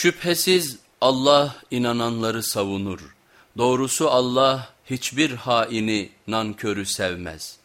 Şüphesiz Allah inananları savunur. Doğrusu Allah hiçbir haini nankörü sevmez.''